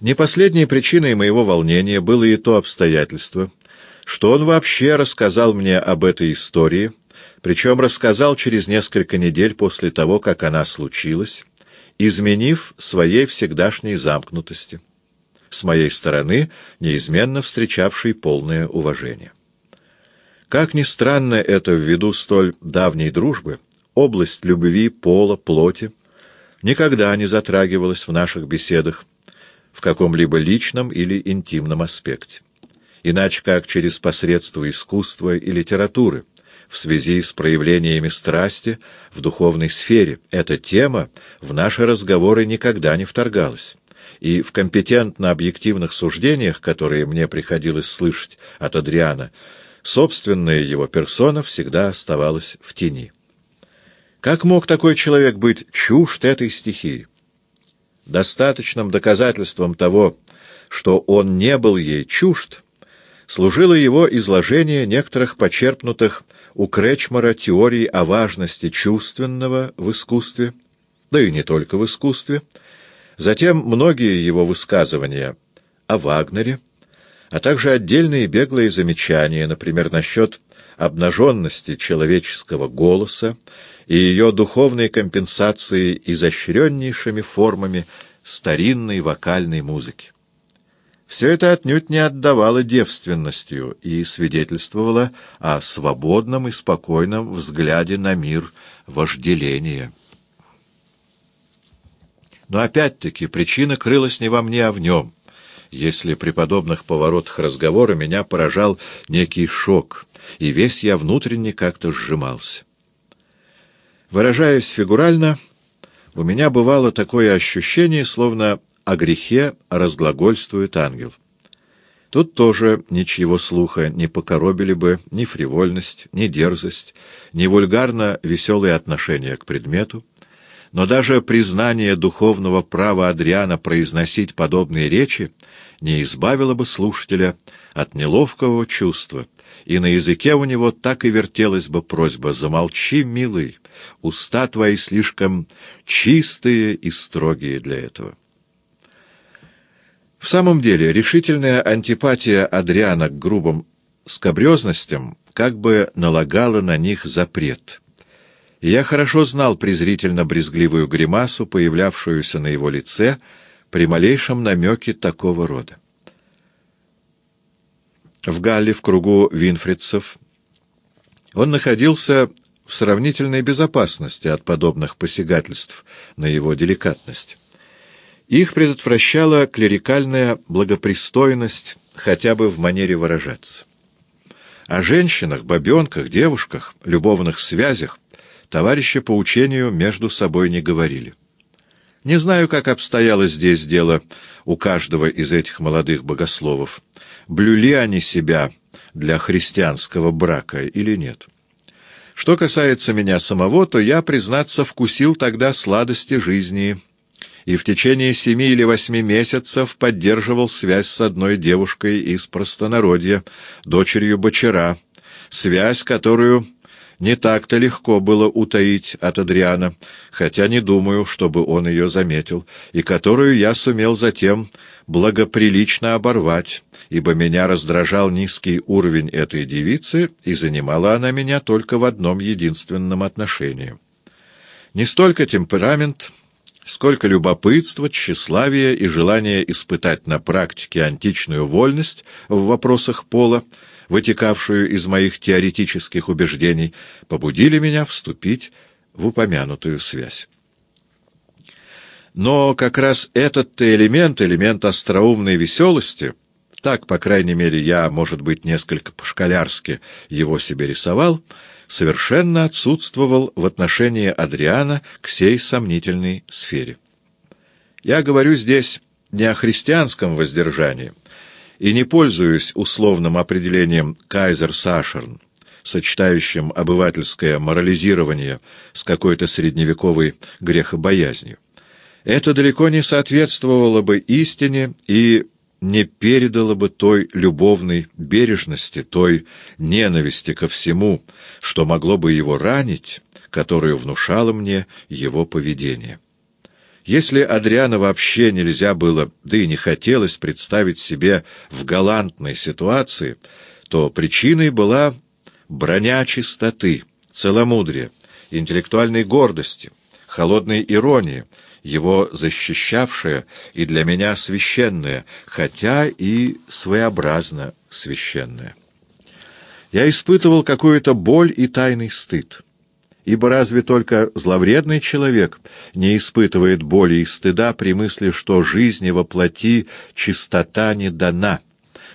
Не последней причиной моего волнения было и то обстоятельство, что он вообще рассказал мне об этой истории, причем рассказал через несколько недель после того, как она случилась, изменив своей всегдашней замкнутости, с моей стороны неизменно встречавшей полное уважение. Как ни странно это ввиду столь давней дружбы, область любви, пола, плоти никогда не затрагивалась в наших беседах в каком-либо личном или интимном аспекте, иначе как через посредство искусства и литературы, в связи с проявлениями страсти в духовной сфере. Эта тема в наши разговоры никогда не вторгалась. И в компетентно-объективных суждениях, которые мне приходилось слышать от Адриана, собственная его персона всегда оставалась в тени. Как мог такой человек быть чужд этой стихии? Достаточным доказательством того, что он не был ей чужд, служило его изложение некоторых почерпнутых у Кречмара теорий о важности чувственного в искусстве, да и не только в искусстве, затем многие его высказывания о Вагнере, а также отдельные беглые замечания, например, насчет обнаженности человеческого голоса и ее духовной компенсации изощреннейшими формами старинной вокальной музыки. Все это отнюдь не отдавало девственностью и свидетельствовало о свободном и спокойном взгляде на мир вожделения. Но опять-таки причина крылась не во мне, а в нем. Если при подобных поворотах разговора меня поражал некий шок, и весь я внутренне как-то сжимался. Выражаясь фигурально, у меня бывало такое ощущение, словно о грехе разглагольствует ангел. Тут тоже ничего слуха не покоробили бы ни фривольность, ни дерзость, ни вульгарно веселые отношения к предмету, но даже признание духовного права Адриана произносить подобные речи не избавило бы слушателя от неловкого чувства, и на языке у него так и вертелась бы просьба «Замолчи, милый, уста твои слишком чистые и строгие для этого». В самом деле, решительная антипатия Адриана к грубым скобрезностям как бы налагала на них запрет. И я хорошо знал презрительно-брезгливую гримасу, появлявшуюся на его лице при малейшем намеке такого рода. В Галле, в кругу винфридцев, он находился в сравнительной безопасности от подобных посягательств на его деликатность. Их предотвращала клерикальная благопристойность хотя бы в манере выражаться. О женщинах, бабенках, девушках, любовных связях товарищи по учению между собой не говорили. Не знаю, как обстояло здесь дело у каждого из этих молодых богословов. Блюли они себя для христианского брака или нет. Что касается меня самого, то я, признаться, вкусил тогда сладости жизни. И в течение семи или восьми месяцев поддерживал связь с одной девушкой из простонародья, дочерью бочера, связь, которую не так-то легко было утаить от Адриана, хотя не думаю, чтобы он ее заметил, и которую я сумел затем благоприлично оборвать, ибо меня раздражал низкий уровень этой девицы, и занимала она меня только в одном единственном отношении. Не столько темперамент, сколько любопытство, тщеславие и желание испытать на практике античную вольность в вопросах пола, вытекавшую из моих теоретических убеждений, побудили меня вступить в упомянутую связь. Но как раз этот-то элемент, элемент остроумной веселости, так, по крайней мере, я, может быть, несколько по-школярски его себе рисовал, совершенно отсутствовал в отношении Адриана к сей сомнительной сфере. Я говорю здесь не о христианском воздержании, и не пользуюсь условным определением «кайзер Сашерн», сочетающим обывательское морализирование с какой-то средневековой грехобоязнью. Это далеко не соответствовало бы истине и не передало бы той любовной бережности, той ненависти ко всему, что могло бы его ранить, которую внушало мне его поведение. Если Адриана вообще нельзя было, да и не хотелось представить себе в галантной ситуации, то причиной была броня чистоты, целомудрия, интеллектуальной гордости, холодной иронии, его защищавшая и для меня священная, хотя и своеобразно священная. Я испытывал какую-то боль и тайный стыд. Ибо разве только зловредный человек не испытывает боли и стыда при мысли, что жизни во плоти чистота не дана,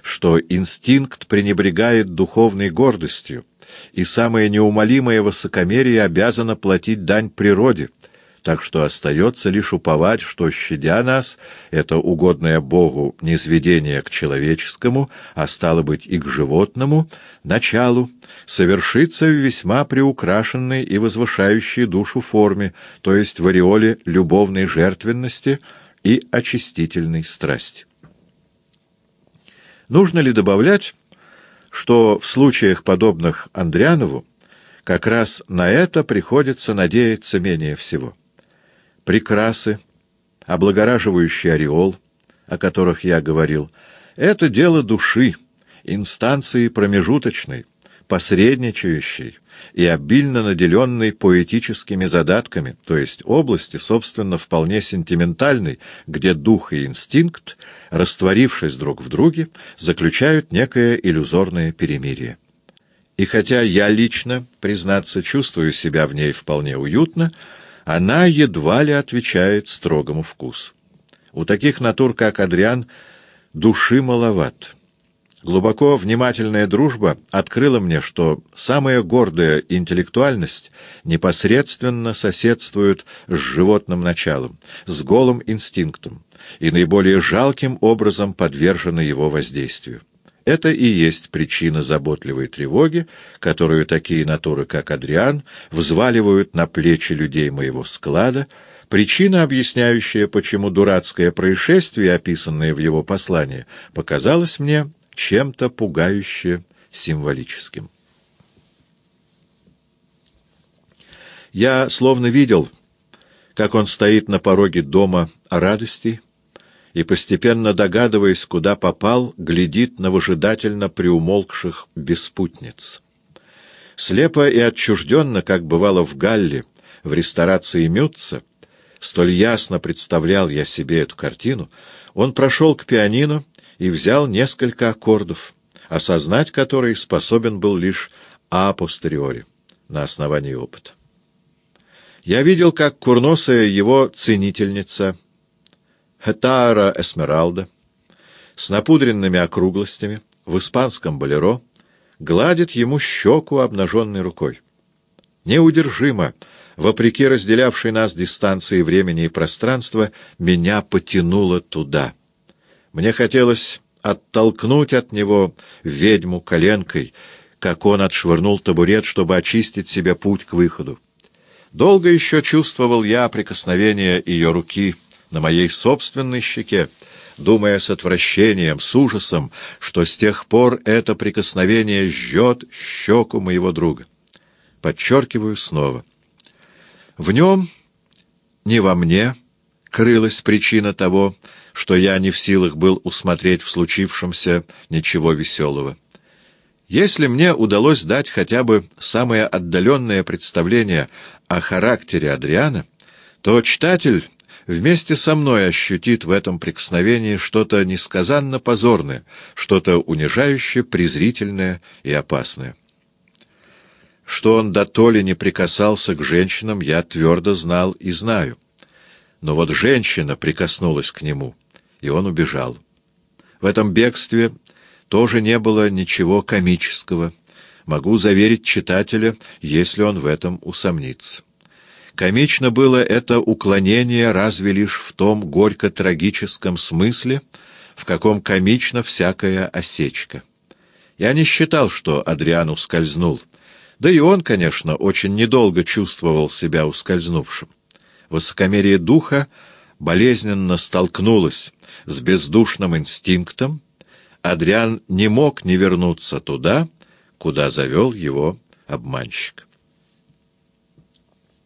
что инстинкт пренебрегает духовной гордостью, и самое неумолимое высокомерие обязано платить дань природе — так что остается лишь уповать, что, щадя нас, это угодное Богу низведение к человеческому, а стало быть и к животному, началу, совершится в весьма приукрашенной и возвышающей душу форме, то есть в ореоле любовной жертвенности и очистительной страсти. Нужно ли добавлять, что в случаях, подобных Андрианову, как раз на это приходится надеяться менее всего? Прекрасы, облагораживающий ореол, о которых я говорил, это дело души, инстанции промежуточной, посредничающей и обильно наделенной поэтическими задатками, то есть области, собственно, вполне сентиментальной, где дух и инстинкт, растворившись друг в друге, заключают некое иллюзорное перемирие. И хотя я лично, признаться, чувствую себя в ней вполне уютно, она едва ли отвечает строгому вкусу. У таких натур, как Адриан, души маловат. Глубоко внимательная дружба открыла мне, что самая гордая интеллектуальность непосредственно соседствует с животным началом, с голым инстинктом, и наиболее жалким образом подвержена его воздействию. Это и есть причина заботливой тревоги, которую такие натуры, как Адриан, взваливают на плечи людей моего склада, причина, объясняющая, почему дурацкое происшествие, описанное в его послании, показалось мне чем-то пугающе символическим. Я словно видел, как он стоит на пороге дома радости, и, постепенно догадываясь, куда попал, глядит на выжидательно приумолкших беспутниц. Слепо и отчужденно, как бывало в Галле, в ресторации Мютца, столь ясно представлял я себе эту картину, он прошел к пианино и взял несколько аккордов, осознать которые способен был лишь апостериори, на основании опыта. Я видел, как курносая его ценительница — Хетара Эсмералда с напудренными округлостями в испанском болеро гладит ему щеку обнаженной рукой. Неудержимо, вопреки разделявшей нас дистанции времени и пространства, меня потянуло туда. Мне хотелось оттолкнуть от него ведьму коленкой, как он отшвырнул табурет, чтобы очистить себе путь к выходу. Долго еще чувствовал я прикосновение ее руки — на моей собственной щеке, думая с отвращением, с ужасом, что с тех пор это прикосновение жжет щеку моего друга. Подчеркиваю снова. В нем, не во мне, крылась причина того, что я не в силах был усмотреть в случившемся ничего веселого. Если мне удалось дать хотя бы самое отдаленное представление о характере Адриана, то читатель вместе со мной ощутит в этом прикосновении что-то несказанно позорное, что-то унижающее, презрительное и опасное. Что он до то ли не прикасался к женщинам, я твердо знал и знаю. Но вот женщина прикоснулась к нему, и он убежал. В этом бегстве тоже не было ничего комического. Могу заверить читателя, если он в этом усомнится. Комично было это уклонение разве лишь в том горько-трагическом смысле, в каком комична всякая осечка. Я не считал, что Адриан ускользнул. Да и он, конечно, очень недолго чувствовал себя ускользнувшим. Высокомерие духа болезненно столкнулось с бездушным инстинктом. Адриан не мог не вернуться туда, куда завел его обманщик.